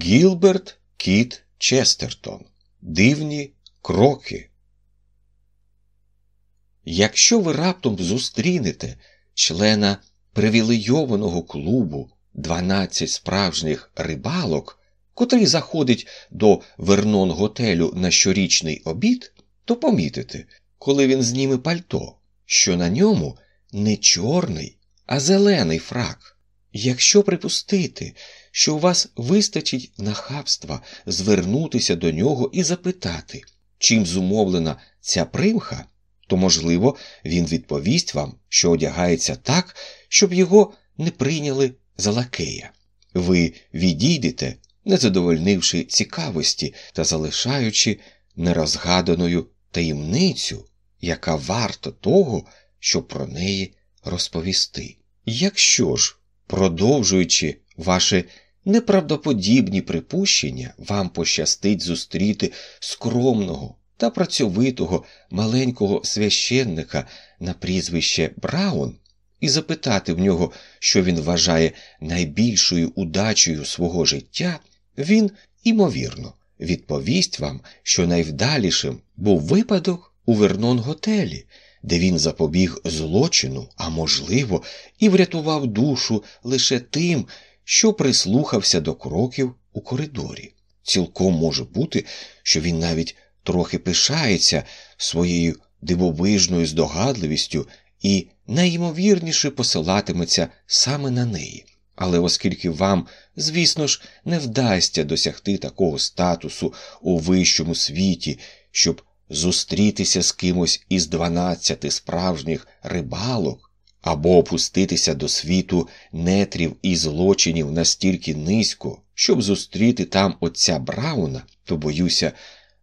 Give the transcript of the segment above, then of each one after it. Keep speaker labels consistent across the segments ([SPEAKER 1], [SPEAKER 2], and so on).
[SPEAKER 1] Гілберт Кіт Честертон. Дивні кроки. Якщо ви раптом зустрінете члена привілейованого клубу 12 справжніх рибалок, котрий заходить до Вернон готелю на щорічний обід, то помітите, коли він зніме пальто, що на ньому не чорний, а зелений фрак. Якщо припустити, що у вас вистачить нахабства звернутися до нього і запитати, чим зумовлена ця примха, то, можливо, він відповість вам, що одягається так, щоб його не прийняли за лакея. Ви відійдете, не задовольнивши цікавості та залишаючи нерозгаданою таємницю, яка варта того, щоб про неї розповісти. Якщо ж, продовжуючи ваше неправдоподібні припущення, вам пощастить зустріти скромного та працьовитого маленького священника на прізвище Браун і запитати в нього, що він вважає найбільшою удачею свого життя, він, імовірно, відповість вам, що найвдалішим був випадок у Вернон готелі, де він запобіг злочину, а можливо, і врятував душу лише тим, що прислухався до кроків у коридорі. Цілком може бути, що він навіть трохи пишається своєю дивовижною здогадливістю і найімовірніше посилатиметься саме на неї. Але оскільки вам, звісно ж, не вдасться досягти такого статусу у вищому світі, щоб зустрітися з кимось із дванадцяти справжніх рибалок, або опуститися до світу нетрів і злочинів настільки низько, щоб зустріти там отця Брауна, то боюся,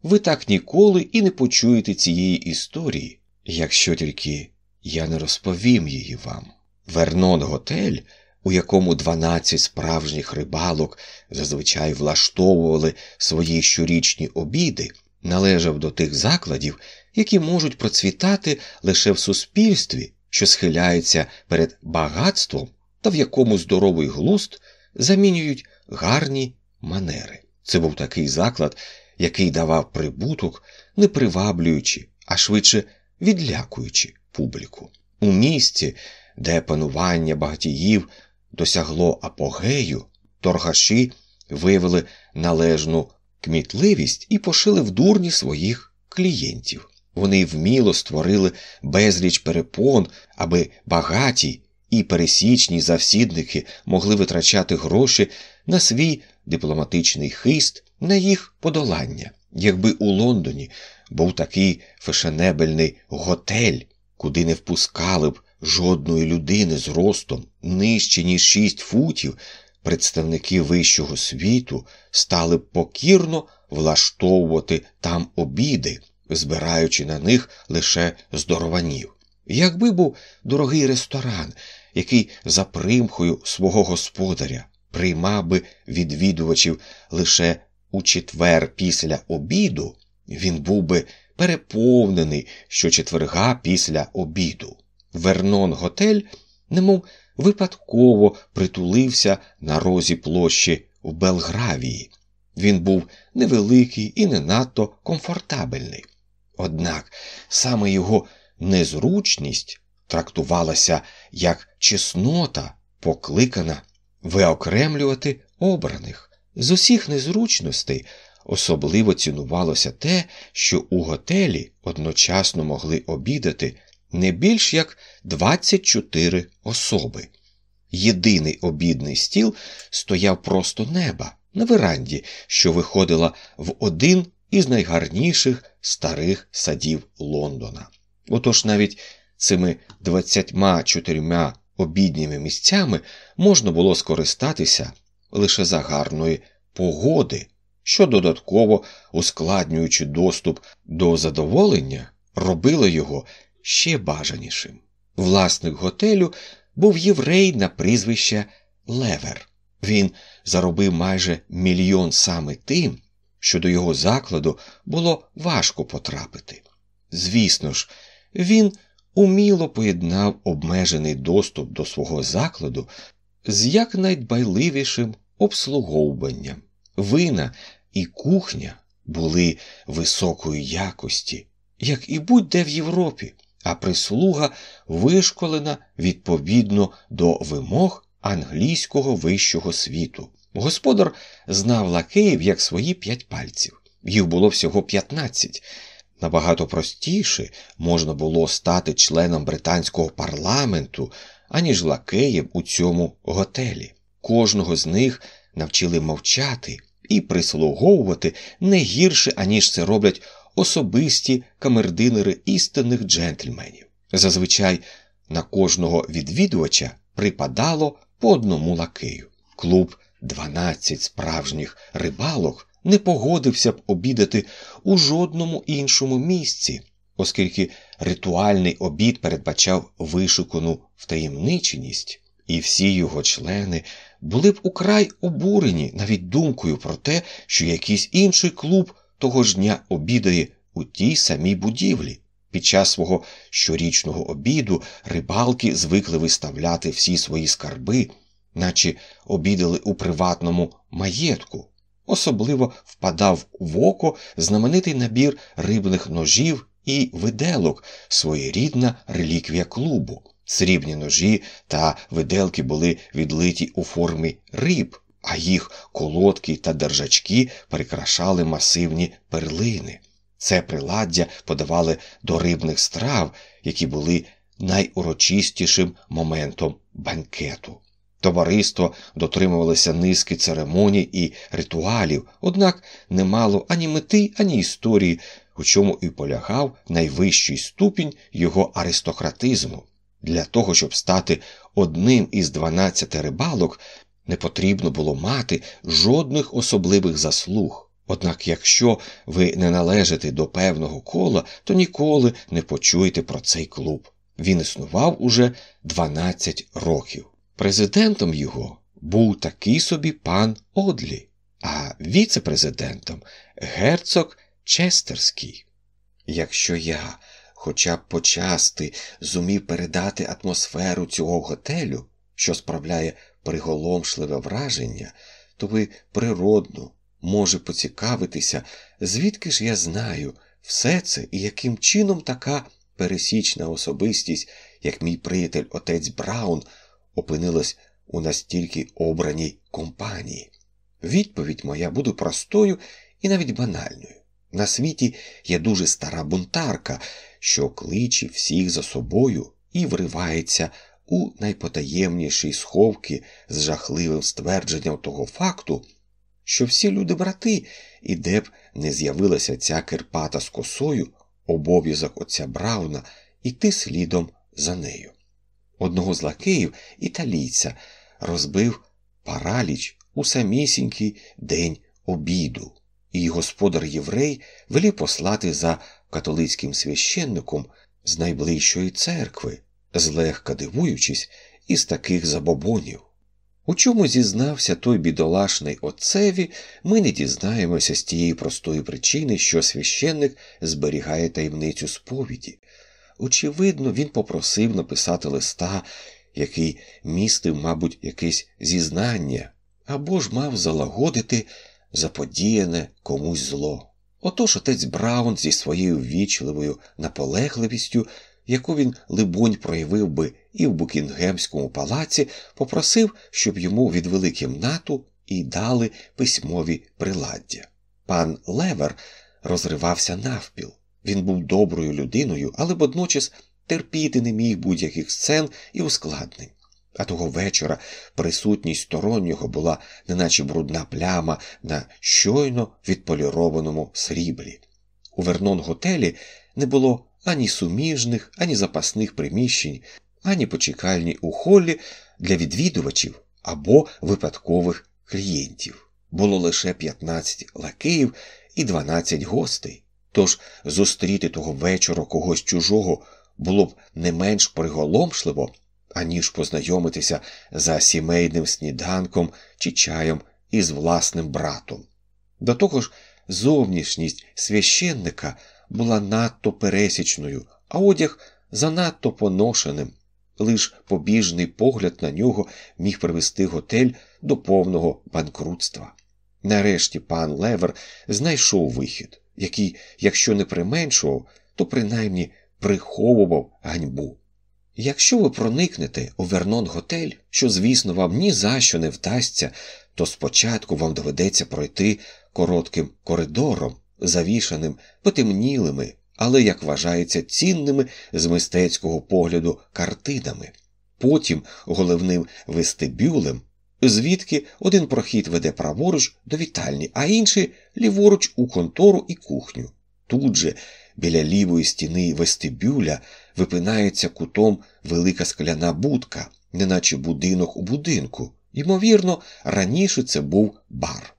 [SPEAKER 1] ви так ніколи і не почуєте цієї історії, якщо тільки я не розповім її вам. Вернон готель, у якому 12 справжніх рибалок зазвичай влаштовували свої щорічні обіди, належав до тих закладів, які можуть процвітати лише в суспільстві, що схиляється перед багатством та в якому здоровий глуст замінюють гарні манери. Це був такий заклад, який давав прибуток, не приваблюючи, а швидше відлякуючи публіку. У місті, де панування багатіїв досягло апогею, торгаші виявили належну кмітливість і пошили в дурні своїх клієнтів. Вони вміло створили безліч перепон, аби багаті і пересічні завсідники могли витрачати гроші на свій дипломатичний хист, на їх подолання. Якби у Лондоні був такий фешенебельний готель, куди не впускали б жодної людини з ростом нижче, ніж шість футів, представники вищого світу стали б покірно влаштовувати там обіди, збираючи на них лише здорованів. Якби був дорогий ресторан, який за примхою свого господаря приймав би відвідувачів лише у четвер після обіду, він був би переповнений щочетверга після обіду. Вернон готель, немов випадково притулився на розі площі в Белгравії. Він був невеликий і не надто комфортабельний. Однак саме його незручність трактувалася як чеснота, покликана виокремлювати обраних. З усіх незручностей особливо цінувалося те, що у готелі одночасно могли обідати не більш як 24 особи. Єдиний обідний стіл стояв просто неба на веранді, що виходила в один із найгарніших старих садів Лондона. Отож навіть цими 24 обідніми місцями можна було скористатися лише за гарної погоди, що додатково ускладнюючи доступ до задоволення, робило його ще бажанішим. Власник готелю був єврей на прізвище Левер. Він заробив майже мільйон саме тим, що до його закладу було важко потрапити. Звісно ж, він уміло поєднав обмежений доступ до свого закладу з якнайдбайливішим обслуговуванням. Вина і кухня були високої якості, як і будь-де в Європі, а прислуга вишколена відповідно до вимог англійського вищого світу. Господар знав лакеїв як свої п'ять пальців. Їх було всього п'ятнадцять. Набагато простіше можна було стати членом британського парламенту, аніж лакеєм у цьому готелі. Кожного з них навчили мовчати і прислуговувати не гірше, аніж це роблять особисті камердинери істинних джентльменів. Зазвичай на кожного відвідувача припадало по одному лакею. Клуб «12 справжніх рибалок не погодився б обідати у жодному іншому місці, оскільки ритуальний обід передбачав вишукану втаємниченість, і всі його члени були б украй обурені навіть думкою про те, що якийсь інший клуб того ж дня обідає у тій самій будівлі. Під час свого щорічного обіду рибалки звикли виставляти всі свої скарби, наче обідали у приватному маєтку. Особливо впадав в око знаменитий набір рибних ножів і виделок, своєрідна реліквія клубу. Срібні ножі та виделки були відлиті у формі риб, а їх колодки та держачки прикрашали масивні перлини. Це приладдя подавали до рибних страв, які були найурочистішим моментом банкету. Товариство дотримувалося низки церемоній і ритуалів, однак не мало ані мети, ані історії, у чому і полягав найвищий ступінь його аристократизму. Для того, щоб стати одним із дванадцяти рибалок, не потрібно було мати жодних особливих заслуг. Однак, якщо ви не належите до певного кола, то ніколи не почуєте про цей клуб. Він існував уже 12 років. Президентом його був такий собі пан Одлі, а віце-президентом герцог Честерський. Якщо я хоча б почасти зумів передати атмосферу цього готелю, що справляє приголомшливе враження, то ви природно може поцікавитися, звідки ж я знаю все це і яким чином така пересічна особистість, як мій приятель отець Браун, опинилась у настільки обраній компанії. Відповідь моя буде простою і навіть банальною. На світі є дуже стара бунтарка, що кличе всіх за собою і вривається у найпотаємніші сховки з жахливим ствердженням того факту, що всі люди брати, і де б не з'явилася ця кирпата з косою, обов'язок отця Брауна іти слідом за нею. Одного з лакеїв, італійця, розбив параліч у самісінький день обіду, і господар єврей велів послати за католицьким священником з найближчої церкви, злегка дивуючись із таких забобонів. У чому зізнався той бідолашний отцеві, ми не дізнаємося з тієї простої причини, що священник зберігає таємницю сповіді. Очевидно, він попросив написати листа, який містив, мабуть, якесь зізнання, або ж мав залагодити заподіяне комусь зло. Отож отець Браун зі своєю ввічливою наполегливістю, яку він, либонь, проявив би і в Букінгемському палаці, попросив, щоб йому відвели кімнату і дали письмові приладдя. Пан Левер розривався навпіл. Він був доброю людиною, але водночас терпіти не міг будь-яких сцен і ускладнень. А того вечора присутність стороннього була, неначе брудна пляма на щойно відполірованому сріблі. У Вернон готелі не було ані суміжних, ані запасних приміщень, ані почекальні у холі для відвідувачів або випадкових клієнтів. Було лише 15 лакеїв і 12 гостей. Тож зустріти того вечора когось чужого було б не менш приголомшливо, аніж познайомитися за сімейним сніданком чи чаєм із власним братом. До того ж, зовнішність священника була надто пересічною, а одяг занадто поношеним. Лиш побіжний погляд на нього міг привести готель до повного банкрутства. Нарешті пан Левер знайшов вихід, який, якщо не применшував, то принаймні приховував ганьбу. Якщо ви проникнете у Вернон Готель, що, звісно, вам ні за що не вдасться, то спочатку вам доведеться пройти коротким коридором, завішаним потемнілими, але, як вважається, цінними з мистецького погляду картинами, потім головним вестибюлем, звідки один прохід веде праворуч до вітальні, а інший ліворуч у контору і кухню. Тут же, біля лівої стіни вестибюля, випинається кутом велика скляна будка, неначе будинок у будинку. Ймовірно, раніше це був бар.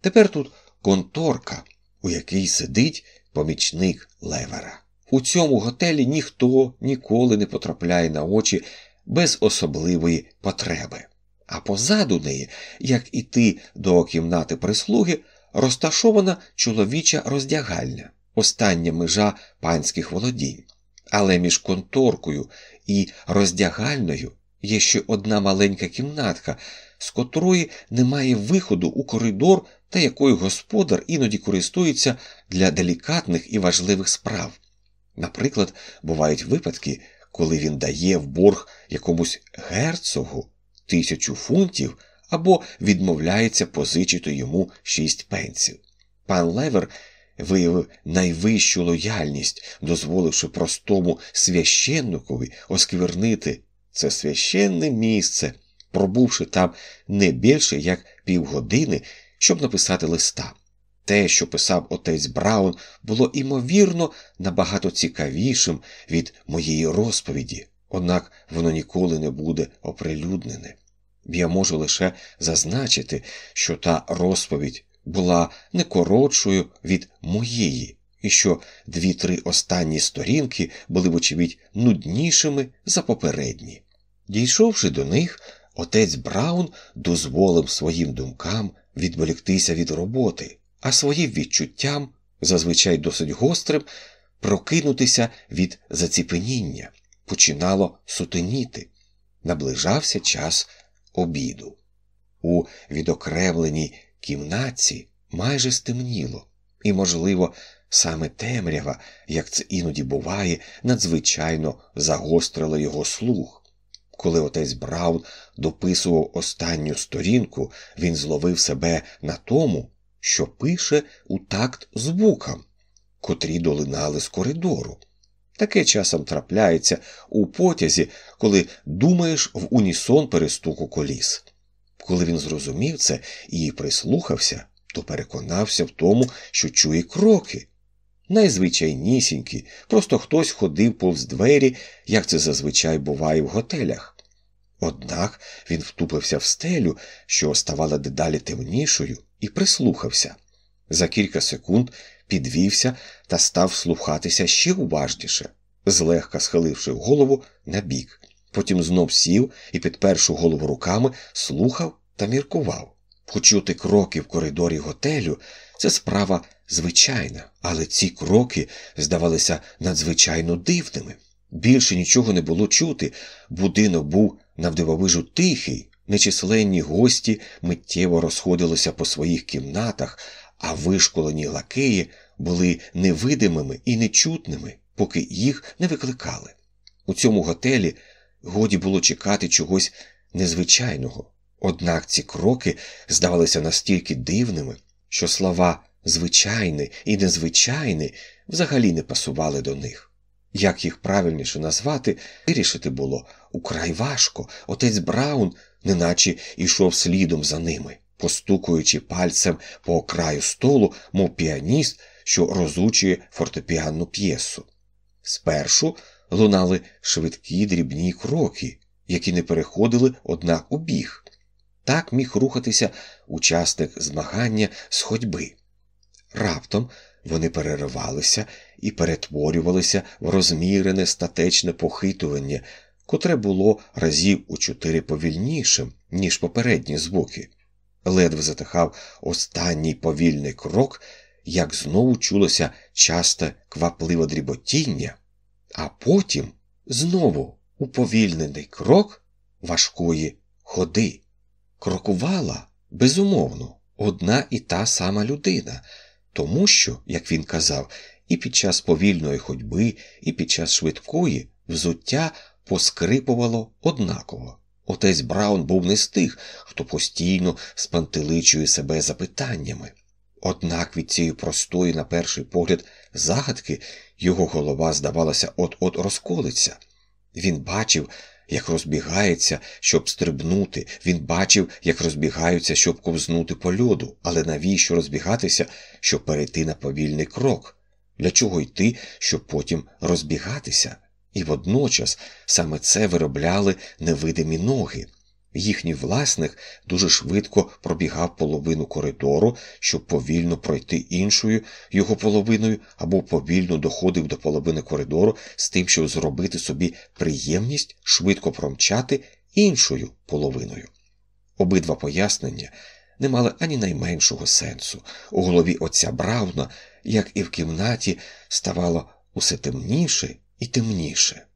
[SPEAKER 1] Тепер тут конторка, у якій сидить помічник левера. У цьому готелі ніхто ніколи не потрапляє на очі без особливої потреби. А позаду неї, як іти до кімнати прислуги, розташована чоловіча роздягальня, остання межа панських володінь. Але між конторкою і роздягальною є ще одна маленька кімнатка, з котрої немає виходу у коридор та якою господар іноді користується для делікатних і важливих справ. Наприклад, бувають випадки, коли він дає в борг якомусь герцогу тисячу фунтів або відмовляється позичити йому шість пенсів. Пан Левер виявив найвищу лояльність, дозволивши простому священникові осквернити це священне місце, пробувши там не більше як півгодини, щоб написати листа. Те, що писав отець Браун, було імовірно набагато цікавішим від моєї розповіді, однак воно ніколи не буде оприлюднене. Я можу лише зазначити, що та розповідь була не коротшою від моєї, і що дві-три останні сторінки були, вочевидь, нуднішими за попередні. Дійшовши до них, отець Браун дозволив своїм думкам відволіктися від роботи, а своїм відчуттям, зазвичай досить гострим, прокинутися від заціпеніння, починало сутеніти. Наближався час обіду. У відокремленій кімнатці майже стемніло, і, можливо, саме темрява, як це іноді буває, надзвичайно загострила його слух. Коли отець Браун дописував останню сторінку, він зловив себе на тому, що пише у такт звукам, котрі долинали з коридору. Таке часом трапляється у потязі, коли думаєш в унісон перестуку коліс. Коли він зрозумів це і прислухався, то переконався в тому, що чує кроки. Найзвичайнісінькі, просто хтось ходив повз двері, як це зазвичай буває в готелях. Однак він втупився в стелю, що ставала дедалі темнішою, і прислухався. За кілька секунд підвівся та став слухатися ще уважніше, злегка схиливши голову на бік. Потім знов сів і, підперши голову руками, слухав та міркував. Почути кроки в коридорі готелю це справа звичайна, але ці кроки здавалися надзвичайно дивними. Більше нічого не було чути, будинок був навдивовижу тихий, нечисленні гості миттєво розходилися по своїх кімнатах, а вишколені лакеї були невидимими і нечутними, поки їх не викликали. У цьому готелі годі було чекати чогось незвичайного, однак ці кроки здавалися настільки дивними, що слова звичайний і незвичайний взагалі не пасували до них. Як їх правильніше назвати, вирішити було украй важко. Отець Браун, неначе йшов слідом за ними, постукуючи пальцем по краю столу, мов піаніст, що розучує фортепіанну п'єсу. Спершу лунали швидкі дрібні кроки, які не переходили однак у біг. Так міг рухатися учасник змагання з ходьби. Раптом вони переривалися і перетворювалися в розмірене статечне похитування, котре було разів у чотири повільнішим, ніж попередні звуки. Ледве затихав останній повільний крок, як знову чулося часте квапливе дріботіння, а потім знову уповільнений крок важкої ходи. Крокувала безумовно одна і та сама людина, тому що, як він казав, і під час повільної ходьби, і під час швидкої взуття поскрипувало однаково. Отець Браун був не з тих, хто постійно спантеличує себе запитаннями. Однак від цієї простої, на перший погляд, загадки його голова, здавалося, от-от розколиться. Він бачив, як розбігається, щоб стрибнути, він бачив, як розбігаються, щоб ковзнути по льоду, але навіщо розбігатися, щоб перейти на повільний крок? Для чого йти, щоб потім розбігатися? І водночас саме це виробляли невидимі ноги. Їхній власник дуже швидко пробігав половину коридору, щоб повільно пройти іншою його половиною, або повільно доходив до половини коридору з тим, щоб зробити собі приємність швидко промчати іншою половиною. Обидва пояснення не мали ані найменшого сенсу. У голові отця Брауна, як і в кімнаті, ставало усе темніше і темніше.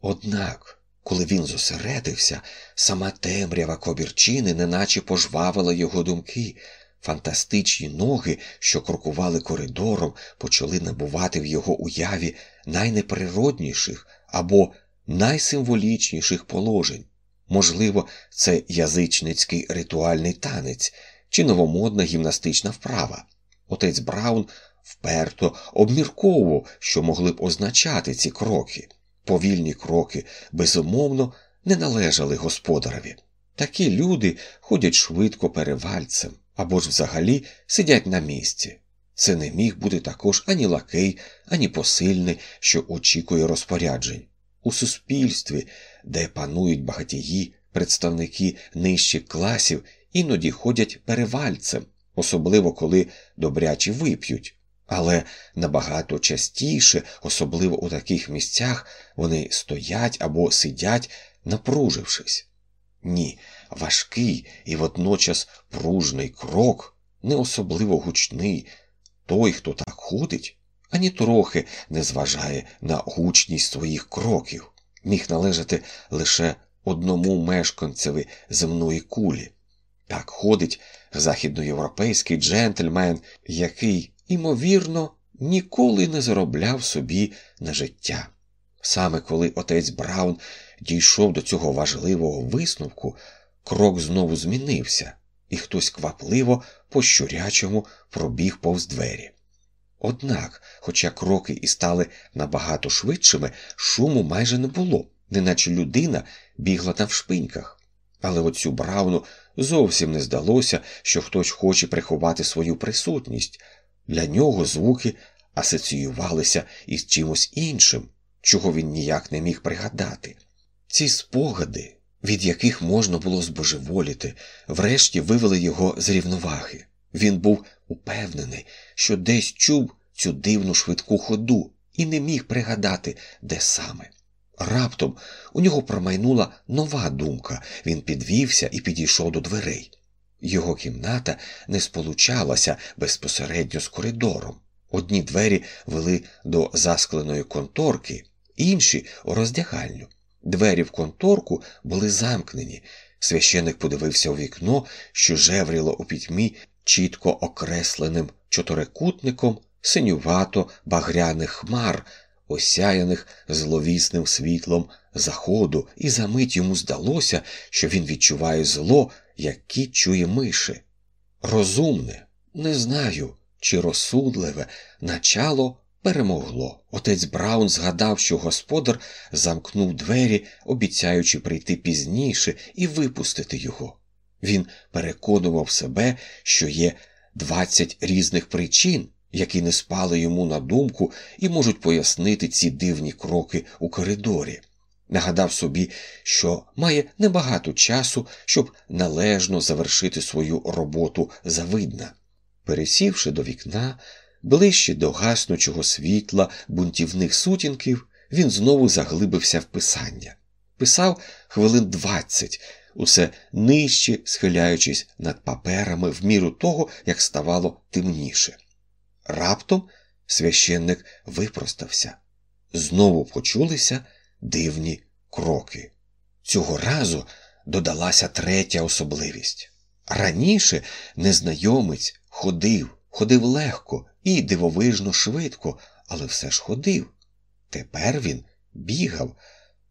[SPEAKER 1] Однак. Коли він зосередився, сама темрява кобірчини неначе пожвавила його думки. Фантастичні ноги, що крокували коридором, почали набувати в його уяві найнеприродніших або найсимволічніших положень. Можливо, це язичницький ритуальний танець чи новомодна гімнастична вправа. Отець Браун вперто обмірковував, що могли б означати ці кроки. Повільні кроки, безумовно, не належали господареві. Такі люди ходять швидко перевальцем або ж взагалі сидять на місці. Це не міг бути також ані лакей, ані посильний, що очікує розпоряджень. У суспільстві, де панують багатії, представники нижчих класів, іноді ходять перевальцем, особливо коли добряче вип'ють. Але набагато частіше, особливо у таких місцях, вони стоять або сидять, напружившись. Ні, важкий і водночас пружний крок, не особливо гучний. Той, хто так ходить, ані трохи не зважає на гучність своїх кроків, міг належати лише одному мешканцеві земної кулі. Так ходить західноєвропейський джентльмен, який імовірно, ніколи не заробляв собі на життя. Саме коли отець Браун дійшов до цього важливого висновку, крок знову змінився, і хтось квапливо по щурячому пробіг повз двері. Однак, хоча кроки і стали набагато швидшими, шуму майже не було, неначе людина бігла на вшпиньках. Але оцю Брауну зовсім не здалося, що хтось хоче приховати свою присутність, для нього звуки асоціювалися із чимось іншим, чого він ніяк не міг пригадати. Ці спогади, від яких можна було збожеволіти, врешті вивели його з рівноваги. Він був упевнений, що десь чув цю дивну швидку ходу і не міг пригадати, де саме. Раптом у нього промайнула нова думка, він підвівся і підійшов до дверей. Його кімната не сполучалася безпосередньо з коридором. Одні двері вели до заскленої конторки, інші у роздягальню. Двері в конторку були замкнені. Священик подивився у вікно, що жевріло у пітьмі чітко окресленим чотирикутником синювато багряних хмар, осяяних зловісним світлом заходу, і за мить йому здалося, що він відчуває зло які чує миші. Розумне, не знаю, чи розсудливе начало перемогло. Отець Браун згадав, що господар замкнув двері, обіцяючи прийти пізніше і випустити його. Він переконував себе, що є двадцять різних причин, які не спали йому на думку і можуть пояснити ці дивні кроки у коридорі нагадав собі, що має небагато часу, щоб належно завершити свою роботу завидна. Пересівши до вікна, ближче до гаснучого світла бунтівних сутінків, він знову заглибився в писання. Писав хвилин двадцять, усе нижче схиляючись над паперами в міру того, як ставало темніше. Раптом священник випростався. Знову почулися дивні кроки. Цього разу додалася третя особливість. Раніше незнайомець ходив, ходив легко і дивовижно швидко, але все ж ходив. Тепер він бігав.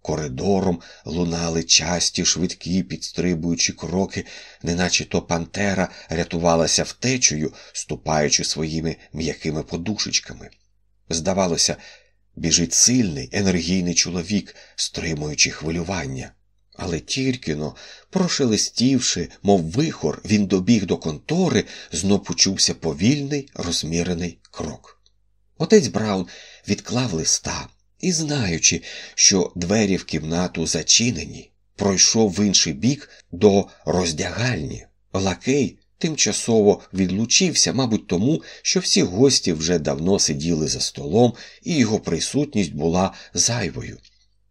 [SPEAKER 1] Коридором лунали часті, швидкі, підстрибуючі кроки, неначе то Пантера рятувалася втечею, ступаючи своїми м'якими подушечками. Здавалося, біжить сильний, енергійний чоловік, стримуючи хвилювання. Але тільки но, прошелестівши, мов вихор, він добіг до контори, знов почувся повільний, розмірений крок. Отець Браун відклав листа і, знаючи, що двері в кімнату зачинені, пройшов в інший бік до роздягальні. Лакей тимчасово відлучився, мабуть, тому, що всі гості вже давно сиділи за столом, і його присутність була зайвою.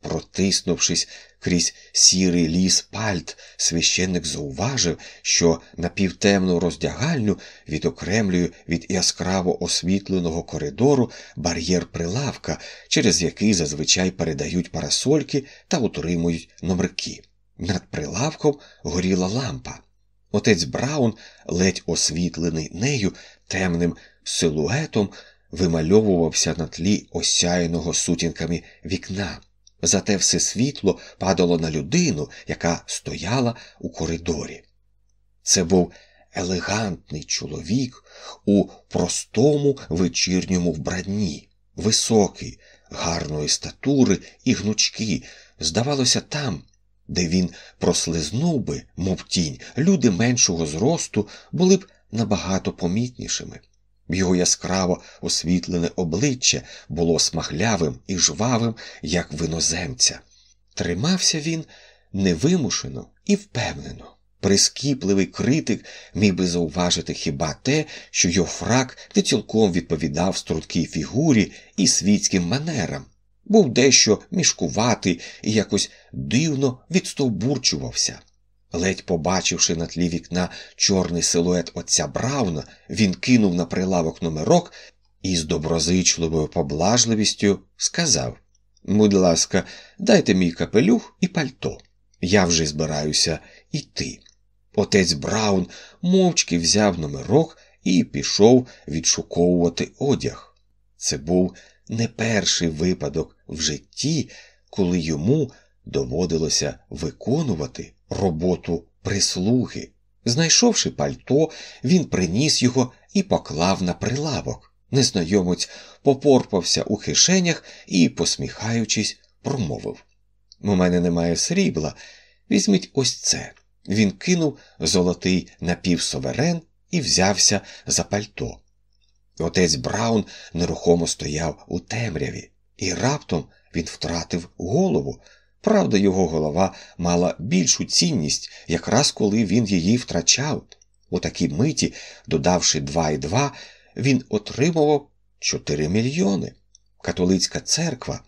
[SPEAKER 1] Протиснувшись крізь сірий ліс пальт, священник зауважив, що напівтемну роздягальню відокремлює від яскраво освітленого коридору бар'єр прилавка, через який зазвичай передають парасольки та утримують номерки. Над прилавком горіла лампа. Отець Браун, ледь освітлений нею темним силуетом, вимальовувався на тлі осяяного сутінками вікна. Зате все світло падало на людину, яка стояла у коридорі. Це був елегантний чоловік у простому вечірньому вбранні, високий, гарної статури і гнучки. Здавалося, там, де він прослизнув би, мов тінь, люди меншого зросту були б набагато помітнішими. Його яскраво освітлене обличчя було смаглявим і жвавим, як виноземця. Тримався він невимушено і впевнено. Прискіпливий критик міг би зауважити хіба те, що його фрак не цілком відповідав струткій фігурі і світським манерам, був дещо мішкуватий і якось дивно відстовбурчувався. Ледь побачивши на тлі вікна чорний силует отця Брауна, він кинув на прилавок номерок і з доброзичливою поблажливістю сказав Будь ласка, дайте мій капелюх і пальто. Я вже збираюся йти. Отець Браун мовчки взяв номерок і пішов відшуковувати одяг. Це був не перший випадок в житті, коли йому доводилося виконувати роботу прислуги. Знайшовши пальто, він приніс його і поклав на прилавок. Незнайомець попорпався у кишенях і, посміхаючись, промовив У мене немає срібла. Візьміть ось це. Він кинув золотий напівсоверен і взявся за пальто. Отець Браун нерухомо стояв у темряві, і раптом він втратив голову. Правда, його голова мала більшу цінність, якраз коли він її втрачав. У такій миті, додавши два і два, він отримував 4 мільйони. Католицька церква,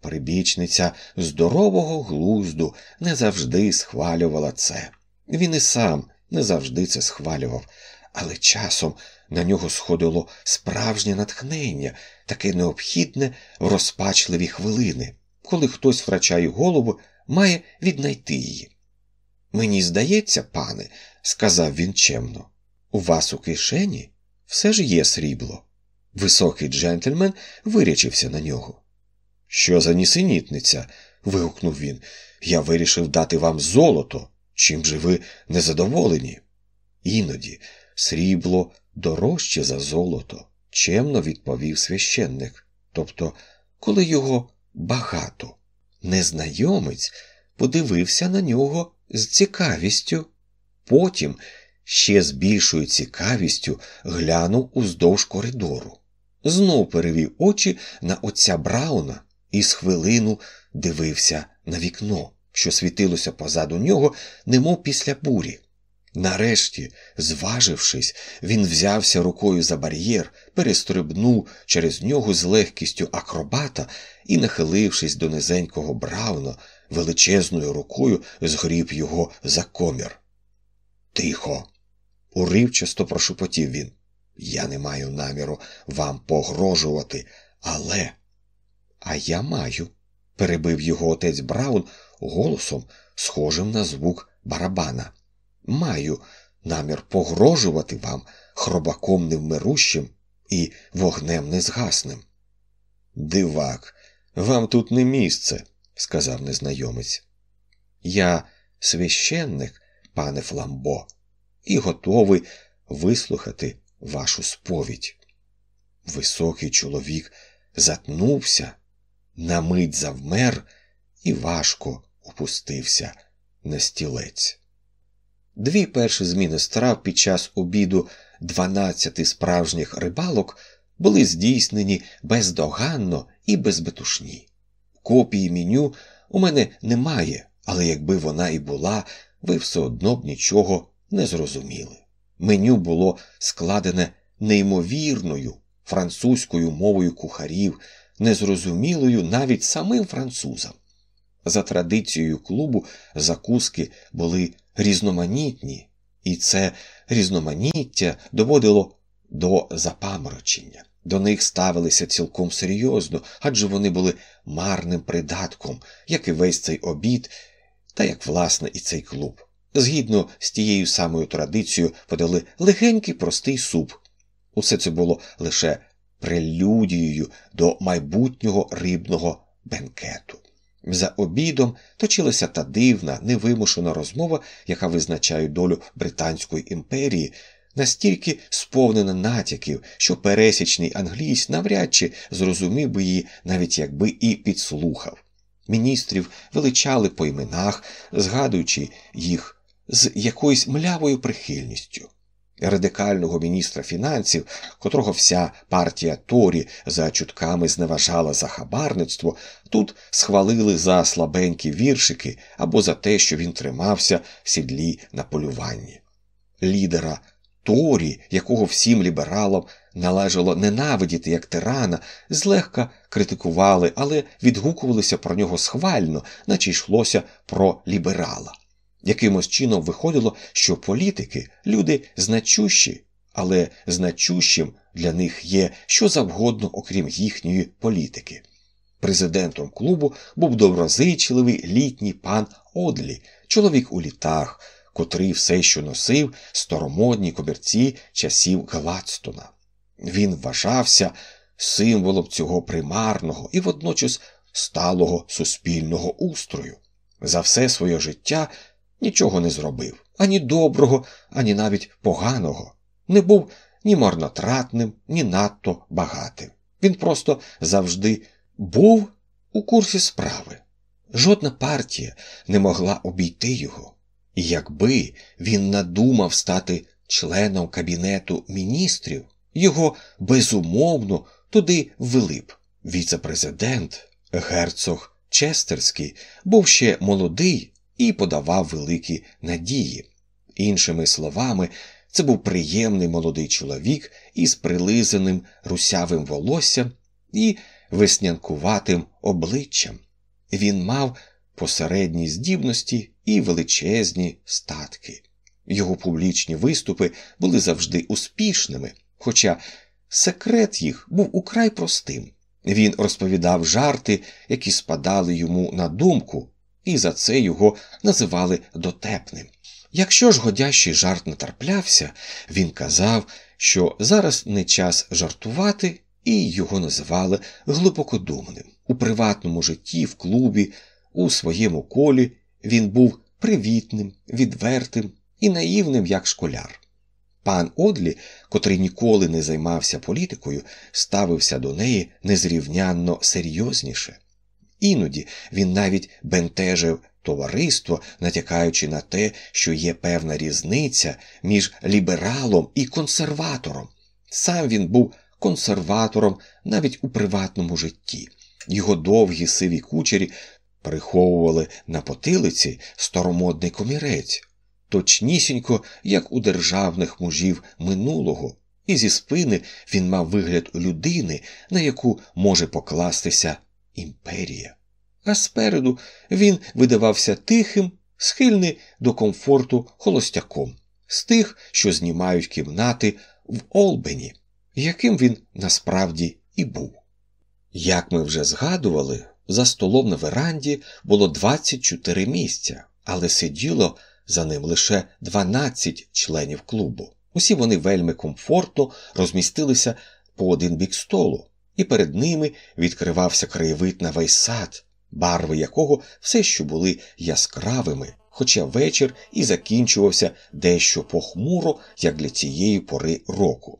[SPEAKER 1] прибічниця здорового глузду, не завжди схвалювала це. Він і сам не завжди це схвалював, але часом на нього сходило справжнє натхнення, таке необхідне в розпачливі хвилини коли хтось втрачає голову, має віднайти її. Мені здається, пане, сказав він чемно, у вас у кишені все ж є срібло. Високий джентльмен вирячився на нього. Що за нісенітниця? вигукнув він. Я вирішив дати вам золото. Чим же ви незадоволені? Іноді срібло дорожче за золото, чемно відповів священник. Тобто, коли його багато. Незнайомець подивився на нього з цікавістю. Потім ще з більшою цікавістю глянув уздовж коридору. Знов перевів очі на отця Брауна і з хвилину дивився на вікно, що світилося позаду нього, немов після бурі. Нарешті, зважившись, він взявся рукою за бар'єр, перестрибнув через нього з легкістю акробата і, нахилившись до низенького Брауна, величезною рукою згріб його за комір. Тихо, уривчасто прошепотів він. Я не маю наміру вам погрожувати, але. А я маю, перебив його отець Браун голосом, схожим на звук барабана. Маю намір погрожувати вам хробаком невмирущим і вогнем незгасним. Дивак, вам тут не місце, сказав незнайомець. Я священник, пане Фламбо, і готовий вислухати вашу сповідь. Високий чоловік затнувся, на мить завмер і важко опустився на стілець. Дві перші зміни страв під час обіду дванадцяти справжніх рибалок були здійснені бездоганно і без метушні. Копії меню у мене немає, але якби вона і була, ви все одно б нічого не зрозуміли. Меню було складене неймовірною французькою мовою кухарів, незрозумілою навіть самим французам. За традицією клубу закуски були різноманітні, і це різноманіття доводило до запаморочення. До них ставилися цілком серйозно, адже вони були марним придатком, як і весь цей обід, та як, власне, і цей клуб. Згідно з тією самою традицією, подали легенький простий суп. Усе це було лише прелюдією до майбутнього рибного бенкету. За обідом точилася та дивна, невимушена розмова, яка визначає долю Британської імперії, настільки сповнена натяків, що пересічний англійсь навряд чи зрозумів би її, навіть якби і підслухав. Міністрів величали по іменах, згадуючи їх з якоюсь млявою прихильністю радикального міністра фінансів, котрого вся партія Торі за чутками зневажала за хабарництво, тут схвалили за слабенькі віршики або за те, що він тримався в сідлі на полюванні. Лідера Торі, якого всім лібералам належало ненавидіти як тирана, злегка критикували, але відгукувалися про нього схвально, наче йшлося про ліберала. Якимось чином виходило, що політики люди значущі, але значущим для них є що завгодно, окрім їхньої політики. Президентом клубу був доброзичливий літній пан Одлі, чоловік у літах, котрий все, що носив, старомодні комірці часів Гладстона. Він вважався символом цього примарного і водночас сталого суспільного устрою. За все своє життя нічого не зробив ані доброго, ані навіть поганого. Не був ні марнотратним, ні надто багатим. Він просто завжди був у курсі справи. Жодна партія не могла обійти його. І якби він надумав стати членом кабінету міністрів, його безумовно туди ввели б. Віце-президент, герцог Честерський, був ще молодий і подавав великі надії. Іншими словами, це був приємний молодий чоловік із прилизаним русявим волоссям і веснянкуватим обличчям. Він мав посередні здібності і величезні статки. Його публічні виступи були завжди успішними, хоча секрет їх був украй простим. Він розповідав жарти, які спадали йому на думку, і за це його називали дотепним. Якщо ж годящий жарт не траплявся, він казав, що зараз не час жартувати, і його називали глибокодумним. У приватному житті, в клубі, у своєму колі він був привітним, відвертим і наївним, як школяр. Пан Одлі, котрий ніколи не займався політикою, ставився до неї незрівнянно серйозніше. Іноді він навіть бентежив товариство, натякаючи на те, що є певна різниця між лібералом і консерватором. Сам він був консерватором навіть у приватному житті. Його довгі сиві кучері приховували на потилиці старомодний комірець, точнісінько, як у державних мужів минулого, і зі спини він мав вигляд людини, на яку може покластися імперія. А спереду він видавався тихим, схильний до комфорту холостяком, з тих, що знімають кімнати в Олбені, яким він насправді і був. Як ми вже згадували, за столом на веранді було 24 місця, але сиділо за ним лише 12 членів клубу. Усі вони вельми комфортно розмістилися по один бік столу, і перед ними відкривався краєвид на весь сад, барви якого все ще були яскравими, хоча вечір і закінчувався дещо похмуро, як для цієї пори року.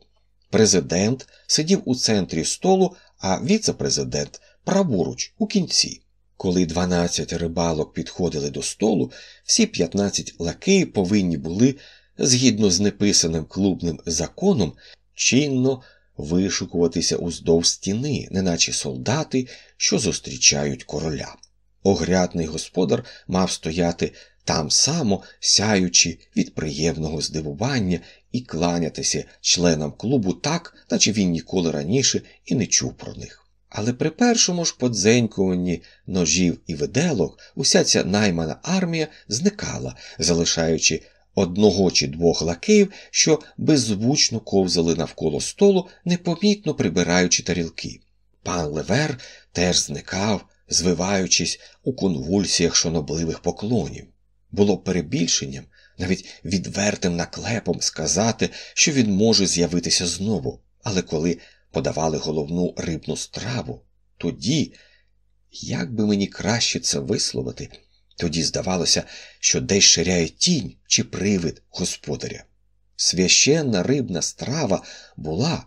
[SPEAKER 1] Президент сидів у центрі столу, а віце-президент праворуч у кінці. Коли 12 рибалок підходили до столу, всі 15 лакеїв повинні були, згідно з неписаним клубним законом, чинно вишукуватися уздовж стіни, неначе солдати, що зустрічають короля. Огрядний господар мав стояти там само, сяючи від приємного здивування і кланятися членам клубу так, наче він ніколи раніше і не чув про них. Але при першому ж подзенькуванні ножів і виделок уся ця наймана армія зникала, залишаючи одного чи двох лакеїв, що беззвучно ковзали навколо столу, непомітно прибираючи тарілки. Пан Левер теж зникав, звиваючись у конвульсіях шанобливих поклонів. Було перебільшенням, навіть відвертим наклепом сказати, що він може з'явитися знову, але коли подавали головну рибну страву, тоді, як би мені краще це висловити, тоді здавалося, що десь ширяє тінь чи привид господаря. Священна рибна страва була,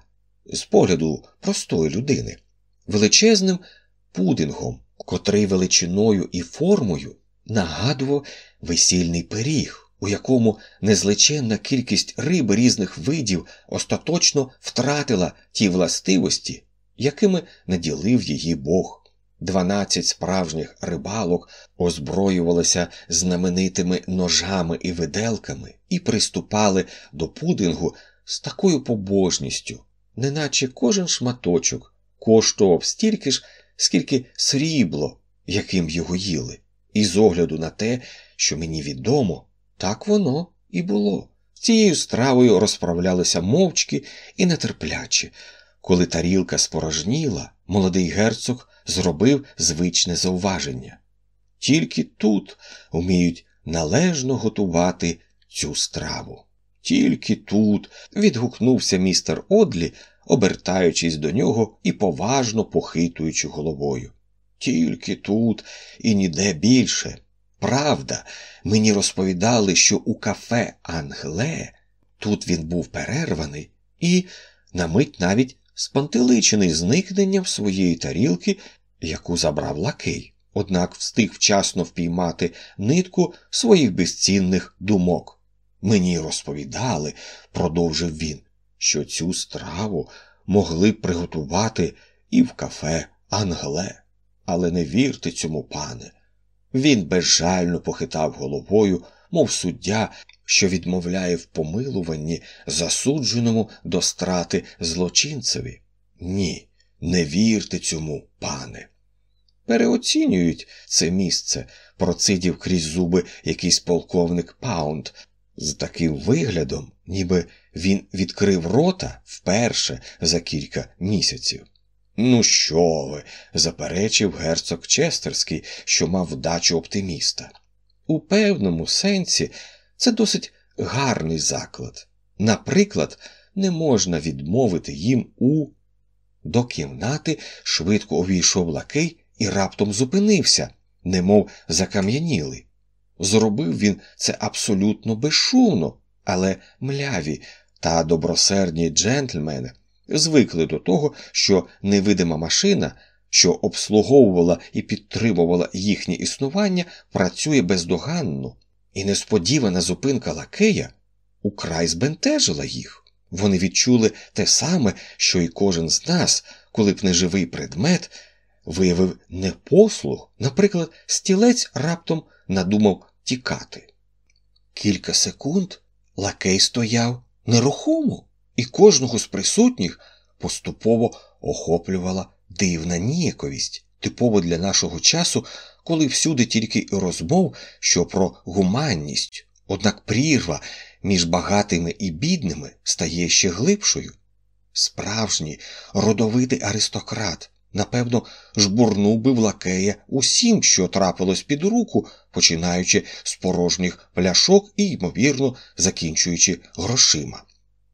[SPEAKER 1] з погляду простої людини, величезним пудингом, котрий величиною і формою нагадував весільний пиріг у якому незличенна кількість риб різних видів остаточно втратила ті властивості, якими наділив її Бог. Дванадцять справжніх рибалок озброювалися знаменитими ножами і виделками і приступали до пудингу з такою побожністю, неначе кожен шматочок коштував стільки ж, скільки срібло, яким його їли, і з огляду на те, що мені відомо, так воно і було. Цією стравою розправлялися мовчки і нетерпляче. Коли тарілка спорожніла, молодий герцог зробив звичне зауваження. Тільки тут вміють належно готувати цю страву. Тільки тут. відгукнувся містер Одлі, обертаючись до нього і поважно похитуючи головою. Тільки тут і ніде більше. Правда, мені розповідали, що у кафе Англе тут він був перерваний і, на мить навіть спантеличений зникненням своєї тарілки, яку забрав лакей, однак встиг вчасно впіймати нитку своїх безцінних думок. Мені розповідали, продовжив він, що цю страву могли приготувати і в кафе Англе. Але не вірте цьому, пане. Він безжально похитав головою, мов суддя, що відмовляє в помилуванні засудженому до страти злочинцеві. Ні, не вірте цьому, пане. Переоцінюють це місце, процидів крізь зуби якийсь полковник Паунд, з таким виглядом, ніби він відкрив рота вперше за кілька місяців. Ну, що ви? заперечив герцог Честерський, що мав вдачу оптиміста. У певному сенсі це досить гарний заклад. Наприклад, не можна відмовити їм у. До кімнати швидко увійшов лакей і раптом зупинився, немов закам'янілий. Зробив він це абсолютно безшумно, але мляві та добросердні джентльмени звикли до того, що невидима машина, що обслуговувала і підтримувала їхнє існування, працює бездоганно, і несподівана зупинка лакея украй збентежила їх. Вони відчули те саме, що і кожен з нас, коли б неживий предмет виявив непослух, наприклад, стілець раптом надумав тікати. Кілька секунд лакей стояв нерухомо і кожного з присутніх поступово охоплювала дивна ніяковість, типово для нашого часу, коли всюди тільки розмов, що про гуманність, однак прірва між багатими і бідними стає ще глибшою. Справжній родовитий аристократ, Напевно, жбурнув би в лакея усім, що трапилось під руку, починаючи з порожніх пляшок і, ймовірно, закінчуючи грошима.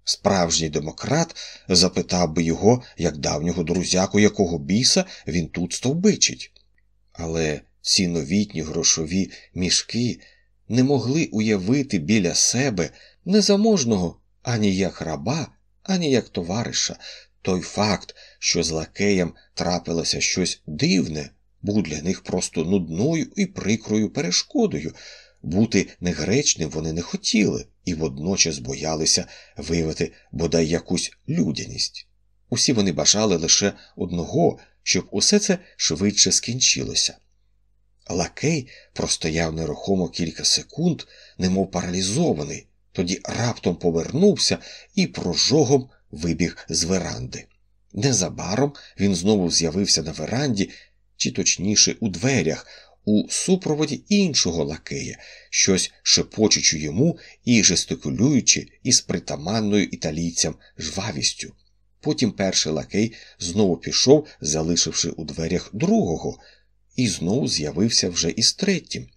[SPEAKER 1] Справжній демократ запитав би його, як давнього друзяку, якого біса він тут стовбичить. Але ці новітні грошові мішки не могли уявити біля себе незаможного ані як раба, ані як товариша. Той факт, що з лакеєм трапилося щось дивне, був для них просто нудною і прикрою перешкодою. Бути негречним вони не хотіли і водночас боялися виявити бодай якусь людяність. Усі вони бажали лише одного, щоб усе це швидше скінчилося. Лакей простояв нерухомо кілька секунд, немов паралізований, тоді раптом повернувся і прожогом вибіг з веранди. Незабаром він знову з'явився на веранді, чи точніше у дверях, у супроводі іншого лакея, щось шепочучи йому і жестикулюючи із притаманною італійцям жвавістю. Потім перший лакей знову пішов, залишивши у дверях другого, і знову з'явився вже із третім.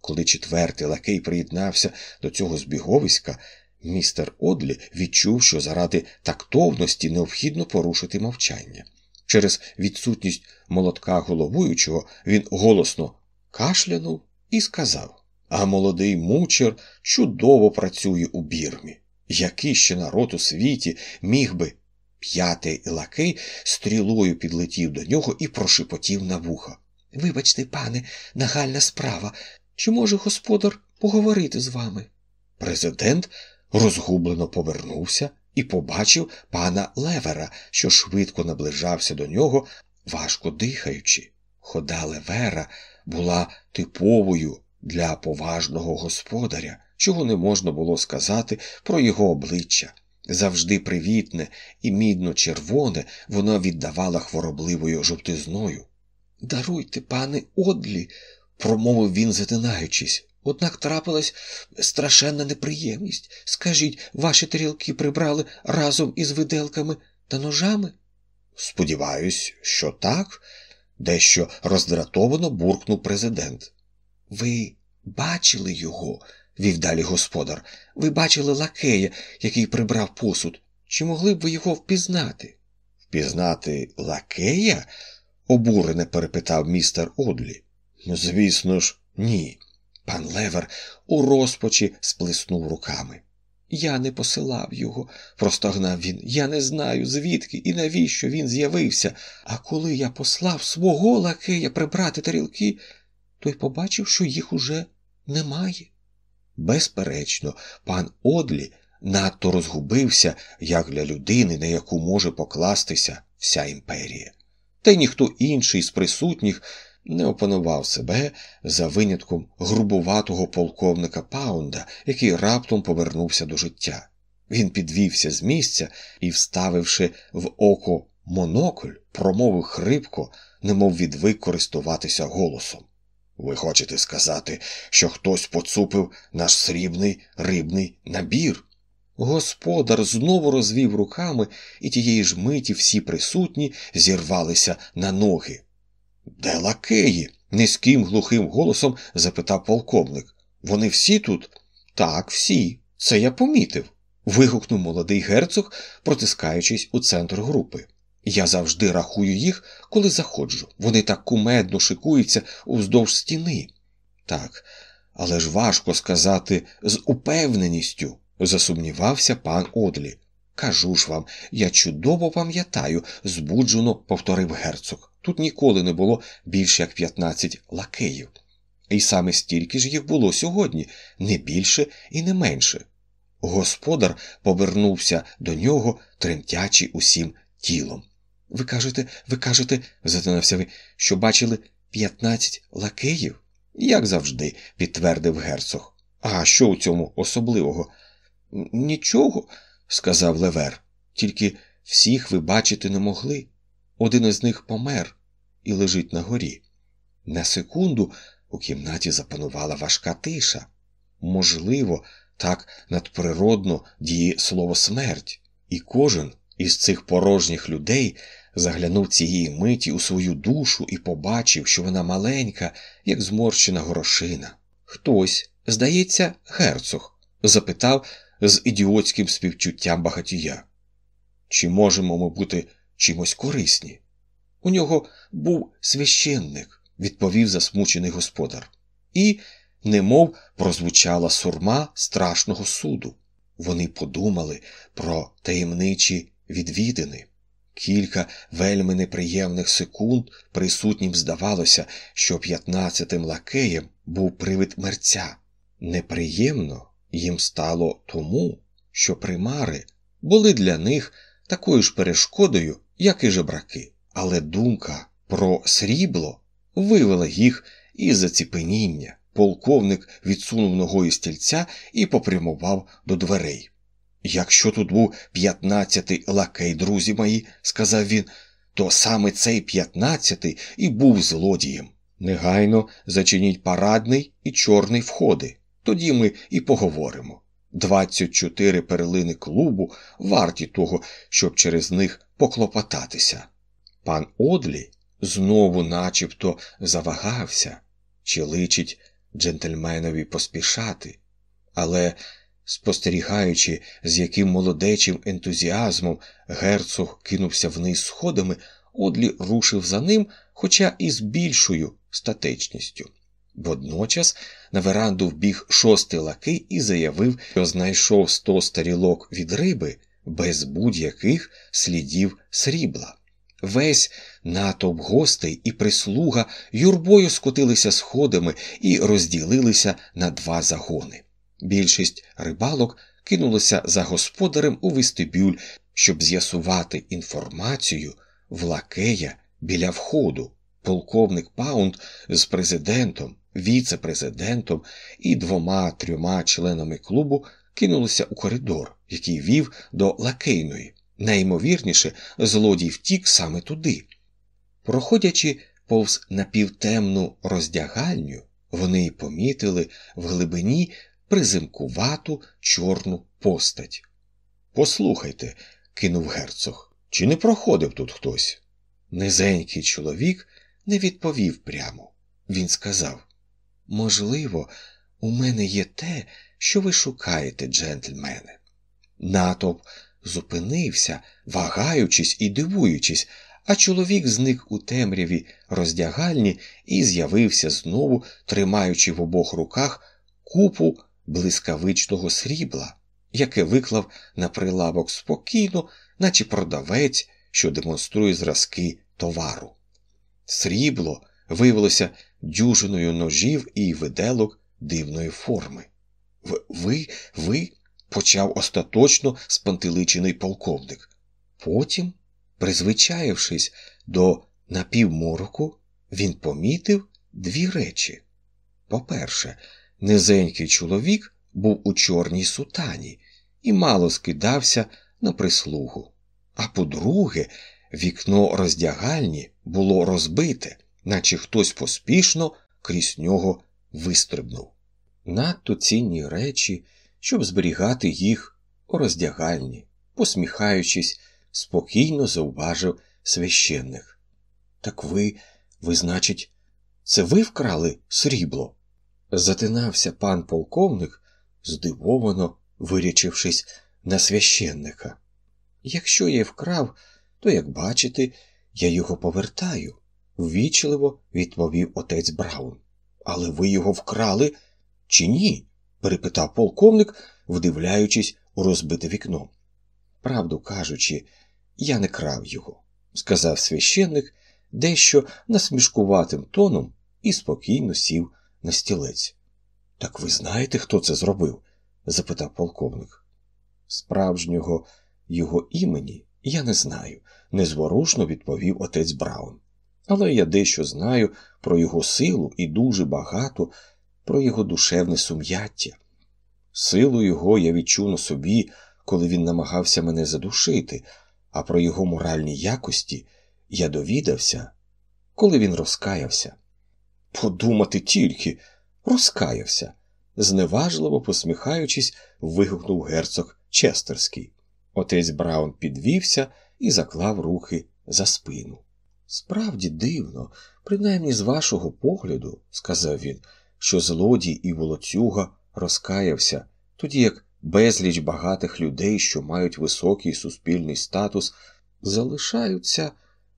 [SPEAKER 1] Коли четвертий лакей приєднався до цього збіговиська, містер Одлі відчув, що заради тактовності необхідно порушити мовчання. Через відсутність молотка головуючого він голосно кашлянув і сказав А молодий мучер чудово працює у бірмі. Який ще народ у світі міг би. П'ятий лакей стрілою підлетів до нього і прошепотів на вуха. Вибачте, пане, нагальна справа. Чи може господар поговорити з вами? Президент розгублено повернувся і побачив пана Левера, що швидко наближався до нього, важко дихаючи. Хода Левера була типовою для поважного господаря, чого не можна було сказати про його обличчя. Завжди привітне і мідно червоне, воно віддавало хворобливою жовтизною. Даруйте, пане Одлі, промовив він, затинаючись. Однак трапилась страшенна неприємність. Скажіть, ваші тарілки прибрали разом із виделками та ножами? Сподіваюсь, що так, дещо роздратовано буркнув президент. Ви бачили його, вів далі господар. Ви бачили лакея, який прибрав посуд. Чи могли б ви його впізнати? Впізнати лакея? Обурене перепитав містер Одлі. Звісно ж, ні. Пан Левер у розпачі сплеснув руками. Я не посилав його, простогнав він. Я не знаю, звідки і навіщо він з'явився. А коли я послав свого лакея прибрати тарілки, той побачив, що їх уже немає. Безперечно, пан Одлі надто розгубився, як для людини, на яку може покластися вся імперія. Та й ніхто інший з присутніх не опанував себе за винятком грубуватого полковника Паунда, який раптом повернувся до життя. Він підвівся з місця і, вставивши в око монокль, промовив хрипко, немов відвик користуватися голосом. Ви хочете сказати, що хтось поцупив наш срібний рибний набір? Господар знову розвів руками, і тієї ж миті всі присутні зірвалися на ноги. Де лакеї? низьким глухим голосом запитав полковник. Вони всі тут? Так, всі. Це я помітив. вигукнув молодий герцог, протискаючись у центр групи. Я завжди рахую їх, коли заходжу. Вони так кумедно шикуються уздовж стіни. Так, але ж важко сказати з упевненістю, засумнівався пан Одлі. Кажу ж вам, я чудово пам'ятаю, збуджено повторив герцог. Тут ніколи не було більше як 15 лакеїв. І саме стільки ж їх було сьогодні, не більше і не менше. Господар повернувся до нього, тремтячи усім тілом. Ви кажете, ви кажете, затинався ви, що бачили 15 лакеїв? Як завжди, підтвердив герцог. А що у цьому особливого? Нічого, сказав Левер, тільки всіх ви бачити не могли. Один із них помер і лежить на горі. На секунду у кімнаті запанувала важка тиша. Можливо, так надприродно діє слово смерть, і кожен із цих порожніх людей заглянув цієї миті у свою душу і побачив, що вона маленька, як зморщена горошина. Хтось, здається, герцог, запитав з ідіотським співчуттям багатія. Чи можемо ми бути чимось корисні? У нього був священник, відповів засмучений господар, і, немов прозвучала сурма страшного суду. Вони подумали про таємничі відвідини. Кілька вельми неприємних секунд присутнім здавалося, що п'ятнадцятим лакеєм був привид мерця. Неприємно їм стало тому, що примари були для них такою ж перешкодою, як і жебраки, але думка про срібло вивела їх із заціпеніння. Полковник відсунув ногою стільця і попрямував до дверей. Якщо тут був п'ятнадцятий лакей, друзі мої, сказав він, то саме цей п'ятнадцятий і був злодієм. Негайно зачиніть парадний і чорний входи. Тоді ми і поговоримо. Двадцять чотири перлини клубу варті того, щоб через них поклопотатися. Пан Одлі знову начебто завагався, чи личить джентльменові поспішати, але, спостерігаючи, з яким молодечим ентузіазмом герцог кинувся вниз сходами, Одлі рушив за ним, хоча і з більшою статечністю. Водночас на веранду вбіг шостий лакий і заявив, що знайшов сто старілок від риби без будь-яких слідів срібла. Весь натовп гостей і прислуга юрбою скотилися сходами і розділилися на два загони. Більшість рибалок кинулася за господарем у вестибюль, щоб з'ясувати інформацію в лакея біля входу. Полковник Паунд з президентом, віце-президентом і двома трьома членами клубу кинулися у коридор, який вів до лакейної. Найімовірніше, злодій втік саме туди. Проходячи повз напівтемну роздягальню, вони й помітили в глибині призимкувату чорну постать. Послухайте, кинув герцог, чи не проходив тут хтось? Низенький чоловік не відповів прямо. Він сказав Можливо, у мене є те, що ви шукаєте, джентльмени. Натовп зупинився, вагаючись і дивуючись, а чоловік зник у темряві роздягальні і з'явився знову, тримаючи в обох руках купу блискавичного срібла, яке виклав на прилавок спокійно, наче продавець, що демонструє зразки товару. Срібло виявилося дюжиною ножів і виделок дивної форми. Ви, ви, почав остаточно спантеличений полковник. Потім, призвичаївшись до напівмороку, він помітив дві речі. По-перше, низенький чоловік був у чорній сутані і мало скидався на прислугу. А по-друге, вікно роздягальні було розбите, наче хтось поспішно крізь нього вистрибнув. Надто цінні речі, щоб зберігати їх у роздягальні, посміхаючись, спокійно зауважив священник. Так ви, ви, значить, це ви вкрали срібло? Затинався пан полковник, здивовано вирячившись на священника. Якщо я вкрав, то, як бачите, я його повертаю, ввічливо відповів отець Браун. Але ви його вкрали чи ні? перепитав полковник, вдивляючись у розбите вікно. Правду кажучи, я не крав його, сказав священник дещо насмішкуватим тоном і спокійно сів на стілець. Так ви знаєте, хто це зробив? запитав полковник. Справжнього його імені я не знаю, незворушно відповів отець Браун. Але я дещо знаю про його силу і дуже багато про його душевне сум'яття. Силу його я відчув на собі, коли він намагався мене задушити, а про його моральні якості я довідався, коли він розкаявся. Подумати тільки, розкаявся, зневажливо посміхаючись, вигукнув герцог Честерський. Отець Браун підвівся і заклав руки за спину. Справді дивно, принаймні з вашого погляду, сказав він, що злодій і волоцюга розкаявся, тоді як безліч багатих людей, що мають високий суспільний статус, залишаються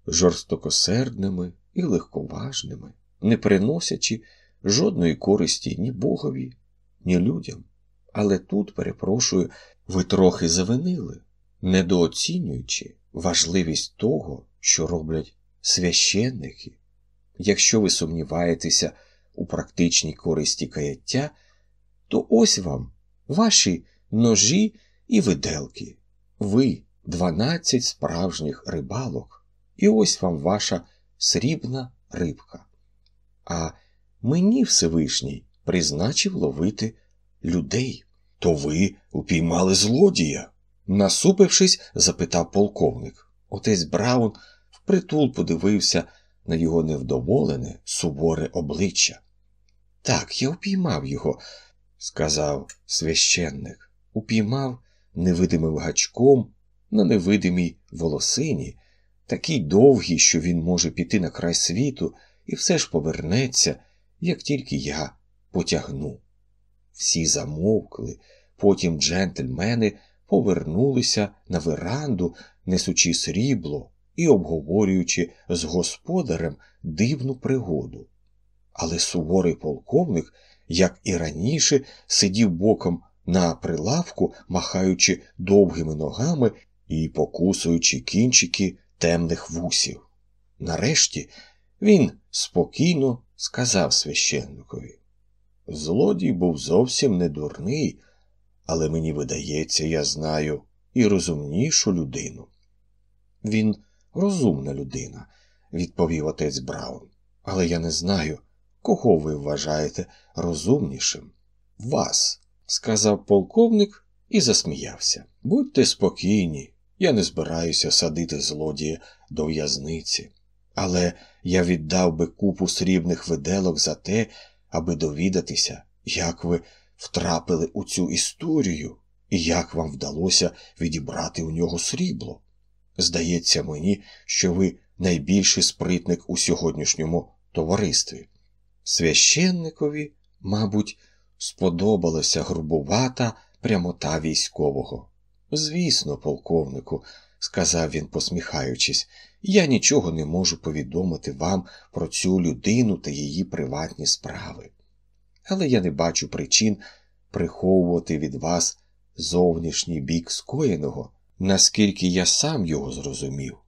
[SPEAKER 1] жорстокосердними і легковажними, не приносячи жодної користі ні богові, ні людям. Але тут, перепрошую, ви трохи завинили, недооцінюючи важливість того, що роблять священники. Якщо ви сумніваєтеся у практичній користі каяття, то ось вам ваші ножі і виделки. Ви дванадцять справжніх рибалок, і ось вам ваша срібна рибка. А мені Всевишній призначив ловити людей. То ви упіймали злодія? насупившись, запитав полковник. Отець Браун впритул подивився на його невдоволене, суворе обличчя. Так, я упіймав його, сказав священник, упіймав невидимим гачком на невидимій волосині, такий довгий, що він може піти на край світу, і все ж повернеться, як тільки я потягну. Всі замовкли, потім джентльмени повернулися на веранду, несучи срібло і обговорюючи з господарем дивну пригоду. Але суворий полковник, як і раніше, сидів боком на прилавку, махаючи довгими ногами і покусуючи кінчики темних вусів. Нарешті він спокійно сказав священникові Злодій був зовсім не дурний, але мені видається, я знаю і розумнішу людину. Він розумна людина, відповів отець Браун, але я не знаю, кого ви вважаєте розумнішим. Вас, сказав полковник і засміявся. Будьте спокійні, я не збираюся садити злодія до в'язниці, але я віддав би купу срібних виделок за те, аби довідатися, як ви втрапили у цю історію і як вам вдалося відібрати у нього срібло. Здається мені, що ви найбільший спритник у сьогоднішньому товаристві. Священникові, мабуть, сподобалася грубувата прямота військового. Звісно, полковнику, сказав він, посміхаючись, я нічого не можу повідомити вам про цю людину та її приватні справи. Але я не бачу причин приховувати від вас зовнішній бік скоєного, наскільки я сам його зрозумів.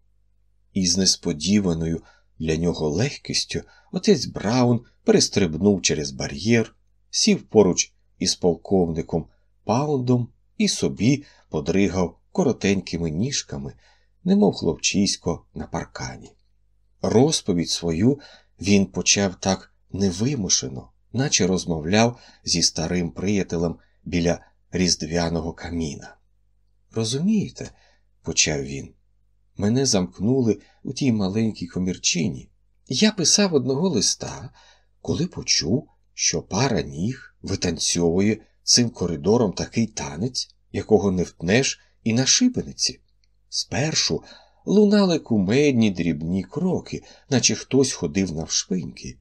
[SPEAKER 1] І з несподіваною для нього легкістю отець Браун перестрибнув через бар'єр, сів поруч із полковником Паундом і собі подригав коротенькими ніжками, немов хлопчисько на паркані. Розповідь свою він почав так невимушено, наче розмовляв зі старим приятелем біля різдвяного каміна. Розумієте, почав він, мене замкнули у тій маленькій комірчині. Я писав одного листа, коли почув, що пара ніг витанцьовує цим коридором такий танець, якого не втнеш і на шибениці. Спершу лунали кумедні дрібні кроки, наче хтось ходив навшпиньки.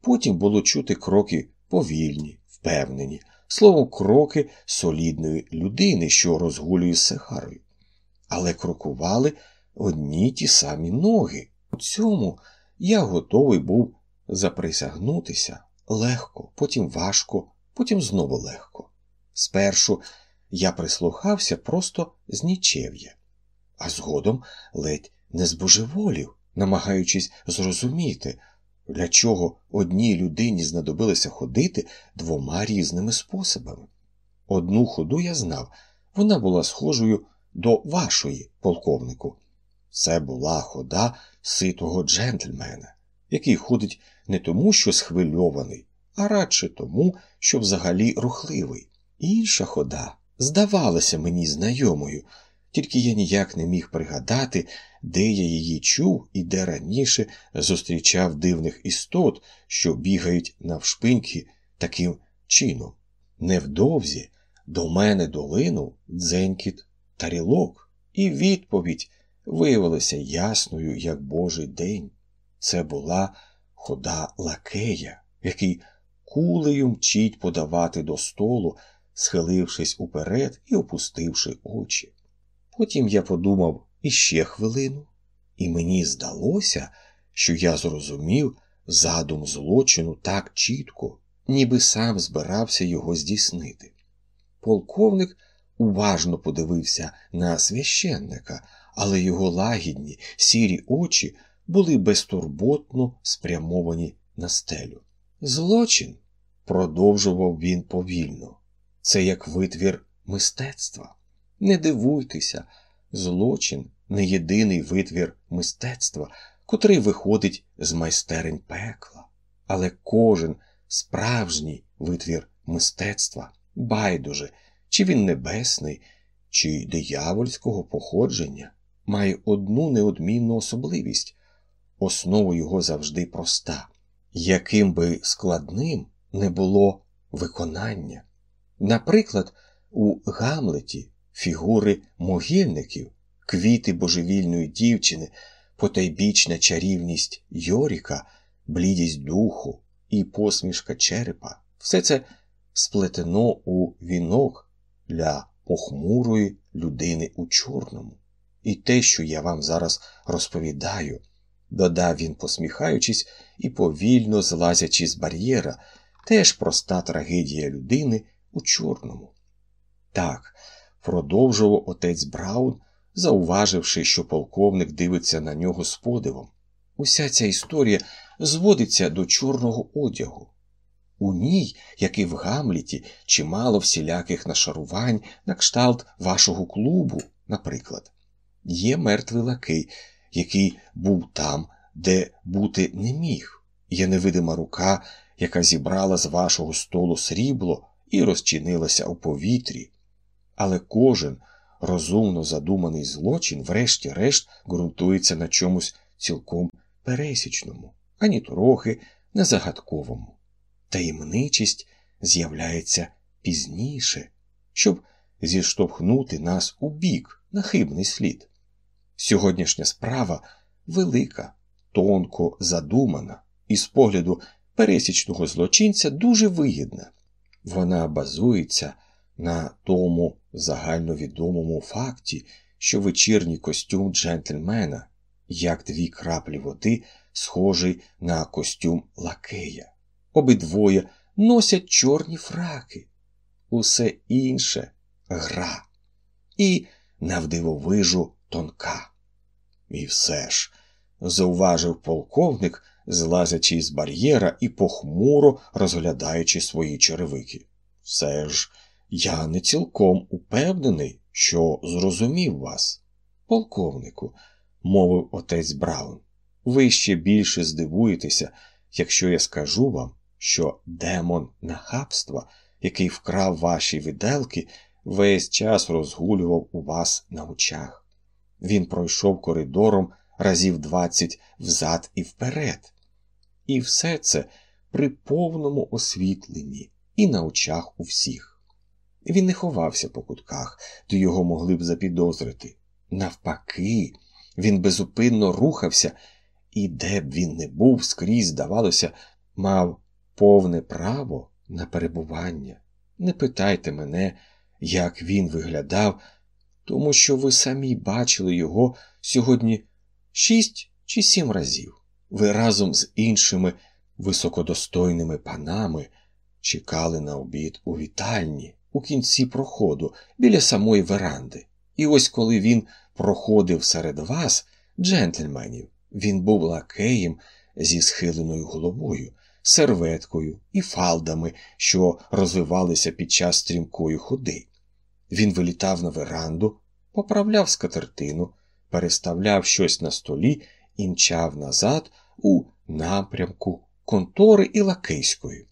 [SPEAKER 1] Потім було чути кроки повільні, впевнені, словом, кроки солідної людини, що розгулює сигарою. Але крокували одні ті самі ноги. У цьому я готовий був заприсягнутися легко, потім важко, потім знову легко. Спершу я прислухався просто з нічев'я, а згодом ледь не збожеволів, намагаючись зрозуміти, для чого одній людині знадобилося ходити двома різними способами. Одну ходу я знав, вона була схожою до вашої, полковнику. Це була хода ситого джентльмена, який ходить не тому, що схвильований, а радше тому, що взагалі рухливий. Інша хода здавалася мені знайомою, тільки я ніяк не міг пригадати, де я її чув і де раніше зустрічав дивних істот, що бігають навшпиньки таким чином. Невдовзі до мене долинув дзенькіт тарілок, і відповідь виявилася ясною, як божий день. Це була хода лакея, який кулею мчить подавати до столу, схилившись уперед і опустивши очі. Потім я подумав іще хвилину, і мені здалося, що я зрозумів задум злочину так чітко, ніби сам збирався його здійснити. Полковник уважно подивився на священника, але його лагідні, сірі очі були безтурботно спрямовані на стелю. Злочин, продовжував він повільно, це як витвір мистецтва. Не дивуйтеся, злочин не єдиний витвір мистецтва, котрий виходить з майстерень пекла, але кожен справжній витвір мистецтва, байдуже, чи він небесний, чи диявольського походження, має одну неодмінну особливість основа його завжди проста, яким би складним не було виконання. Наприклад, у Гамлеті фігури могильників, квіти божевільної дівчини, потайбічна чарівність Йоріка, блідість духу і посмішка черепа все це сплетено у вінок для похмурої людини у чорному. І те, що я вам зараз розповідаю, додав він, посміхаючись і повільно злазячи з бар'єра, теж проста трагедія людини у чорному. Так, продовжував отець Браун, зауваживши, що полковник дивиться на нього з подивом. Уся ця історія зводиться до чорного одягу. У ній, як і в Гамліті, чимало всіляких нашарувань на кшталт вашого клубу, наприклад. Є мертвий лакей, який був там, де бути не міг. Є невидима рука, яка зібрала з вашого столу срібло і розчинилася у повітрі. Але кожен розумно задуманий злочин, врешті-решт, ґрунтується на чомусь цілком пересічному, ані трохи не загадковому. Таємничість з'являється пізніше, щоб зіштовхнути нас у бік на хибний слід. Сьогоднішня справа велика, тонко задумана і з погляду пересічного злочинця дуже вигідна. Вона базується на тому загальновідомому факті, що вечірній костюм джентльмена, як дві краплі води, схожий на костюм лакея. Обидвоє носять чорні фраки, усе інше гра. І навдивовижу тонка. І все ж, зауважив полковник, злазячи з бар'єра і похмуро розглядаючи свої черевики. Все ж, я не цілком упевнений, що зрозумів вас. Полковнику, мовив отець Браун, ви ще більше здивуєтеся, якщо я скажу вам, що демон нахабства, який вкрав ваші виделки, весь час розгулював у вас на очах. Він пройшов коридором разів двадцять взад і вперед. І все це при повному освітленні і на очах у всіх. Він не ховався по кутках, де його могли б запідозрити. Навпаки, він безупинно рухався, і де б він не був, скрізь, здавалося, мав повне право на перебування. Не питайте мене, як він виглядав, тому що ви самі бачили його сьогодні шість чи сім разів. Ви разом з іншими високодостойними панами чекали на обід у вітальні у кінці проходу біля самої веранди. І ось коли він проходив серед вас, джентльменів, він був лакеєм зі схиленою головою, серветкою і фалдами, що розвивалися під час стрімкої ходи. Він вилітав на веранду, поправляв скатертину, переставляв щось на столі і мчав назад у напрямку контори і лакейської.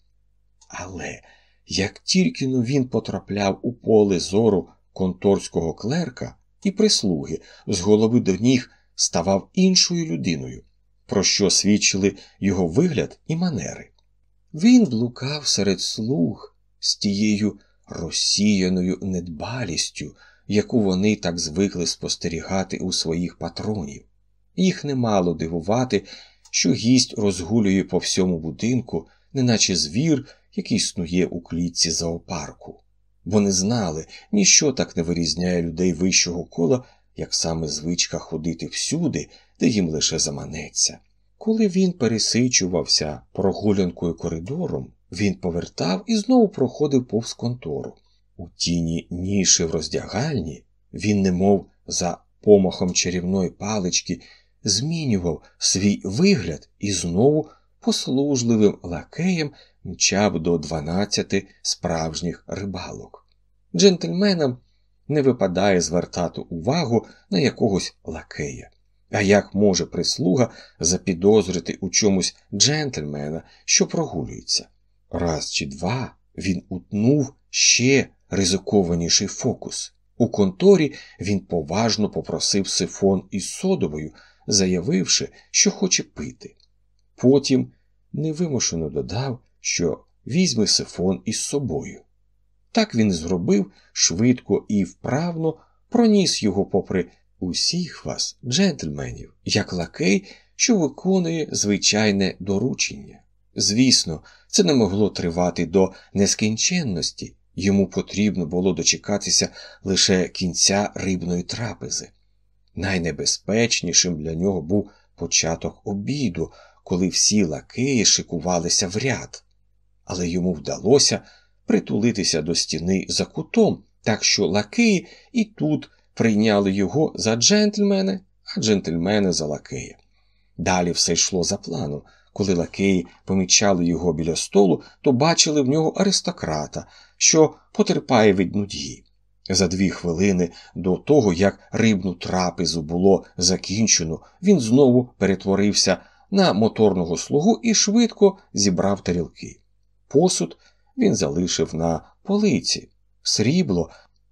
[SPEAKER 1] Але як тільки но він потрапляв у поле зору конторського клерка і прислуги, з голови до ніг ставав іншою людиною, про що свідчили його вигляд і манери. Він блукав серед слуг з тією розсіяною недбалістю, яку вони так звикли спостерігати у своїх патронів. Їх немало дивувати, що гість розгулює по всьому будинку, неначе звір, який снує у клітці зоопарку. Вони знали, ніщо так не вирізняє людей вищого кола, як саме звичка ходити всюди, де їм лише заманеться. Коли він пересичувався прогулянкою коридором, він повертав і знову проходив повз контору. У тіні ніші в роздягальні він, немов за помахом чарівної палички, змінював свій вигляд і знову послужливим лакеєм мчав до дванадцяти справжніх рибалок. Джентльменам не випадає звертати увагу на якогось лакея. А як може прислуга запідозрити у чомусь джентльмена, що прогулюється? Раз чи два він утнув ще ризикованіший фокус. У конторі він поважно попросив сифон із содовою, заявивши, що хоче пити. Потім невимушено додав, що візьме сифон із собою. Так він зробив швидко і вправно проніс його попри усіх вас, джентльменів, як лакей, що виконує звичайне доручення. Звісно, це не могло тривати до нескінченності, йому потрібно було дочекатися лише кінця рибної трапези. Найнебезпечнішим для нього був початок обіду, коли всі лакеї шикувалися в ряд, але йому вдалося притулитися до стіни за кутом, так що лакеї і тут прийняли його за джентльмени, а джентльмени за лакея. Далі все йшло за планом. Коли лакеї помічали його біля столу, то бачили в нього аристократа, що потерпає від нудьги. За дві хвилини до того, як рибну трапезу було закінчено, він знову перетворився на моторного слугу і швидко зібрав тарілки. Посуд він залишив на полиці, срібло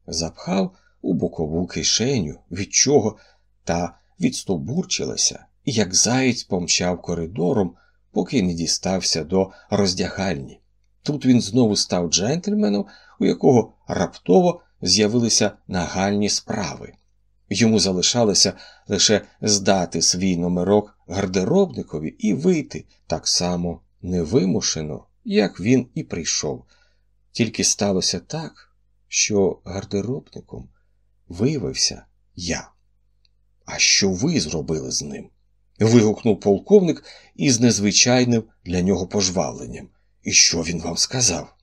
[SPEAKER 1] запхав у бокову кишеню, від чого та відстобурчилася, і як заєць помчав коридором, поки не дістався до роздягальні. Тут він знову став джентльменом, у якого раптово з'явилися нагальні справи. Йому залишалося лише здати свій номерок гардеробникові і вийти так само невимушено, як він і прийшов. Тільки сталося так, що гардеробником виявився я. А що ви зробили з ним? вигукнув полковник із незвичайним для нього пожвавленням. І що він вам сказав?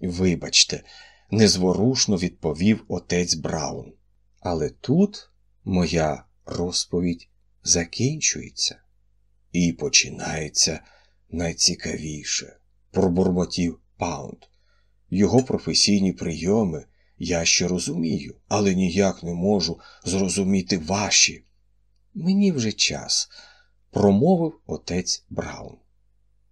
[SPEAKER 1] Вибачте, незворушно відповів отець Браун. Але тут моя розповідь закінчується і починається найцікавіше, пробурмотів Паунд. Його професійні прийоми я ще розумію, але ніяк не можу зрозуміти ваші. Мені вже час, промовив отець Браун.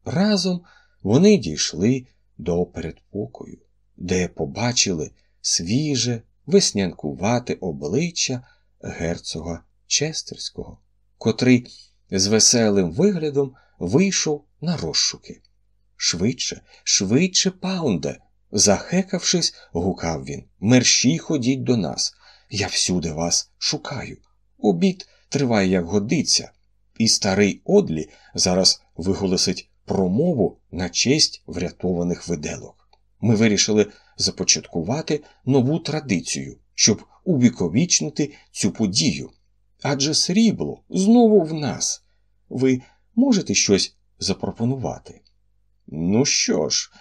[SPEAKER 1] Разом вони дійшли до передпокою, де побачили свіже, веснянкувате обличчя герцога Честерського, котрий з веселим виглядом вийшов на розшуки. Швидше, швидше, паунде, захекавшись, гукав він. Мерщій ходіть до нас. Я всюди вас шукаю. Обід триває, як годиться, і старий Одлі зараз виголосить промову на честь врятованих виделок. Ми вирішили започаткувати нову традицію, щоб увіковічнити цю подію. Адже срібло знову в нас. Ви можете щось запропонувати? Ну що ж,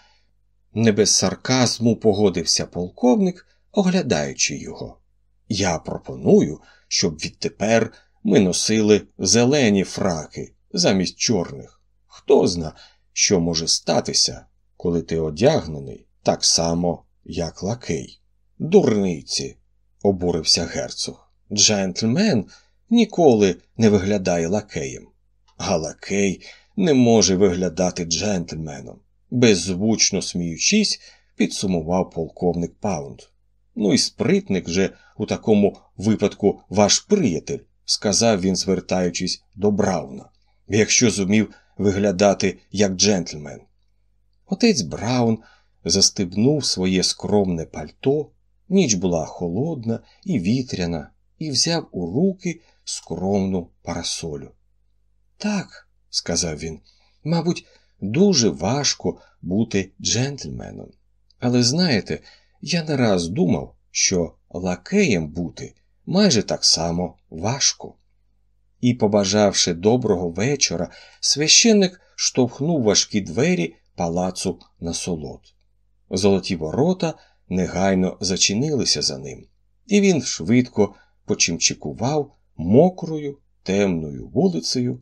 [SPEAKER 1] не без сарказму погодився полковник, оглядаючи його. Я пропоную, щоб відтепер ми носили зелені фраки замість чорних. Хто зна, що може статися, коли ти одягнений так само, як лакей. Дурниці, обурився герцог. Джентльмен ніколи не виглядає лакеєм, а лакей не може виглядати джентльменом. Беззвучно сміючись, підсумував полковник Паунд. Ну і спритник же у такому випадку ваш приятель, сказав він, звертаючись до Брауна, якщо зумів виглядати як джентльмен. Отець Браун застебнув своє скромне пальто, Ніч була холодна і вітряна, і взяв у руки скромну парасолю. Так, сказав він, мабуть, дуже важко бути джентльменом. Але знаєте, я не раз думав, що лакеєм бути майже так само важко. І, побажавши доброго вечора, священник штовхнув важкі двері палацу на солод. Золоті ворота негайно зачинилися за ним, і він швидко почимчикував мокрою темною вулицею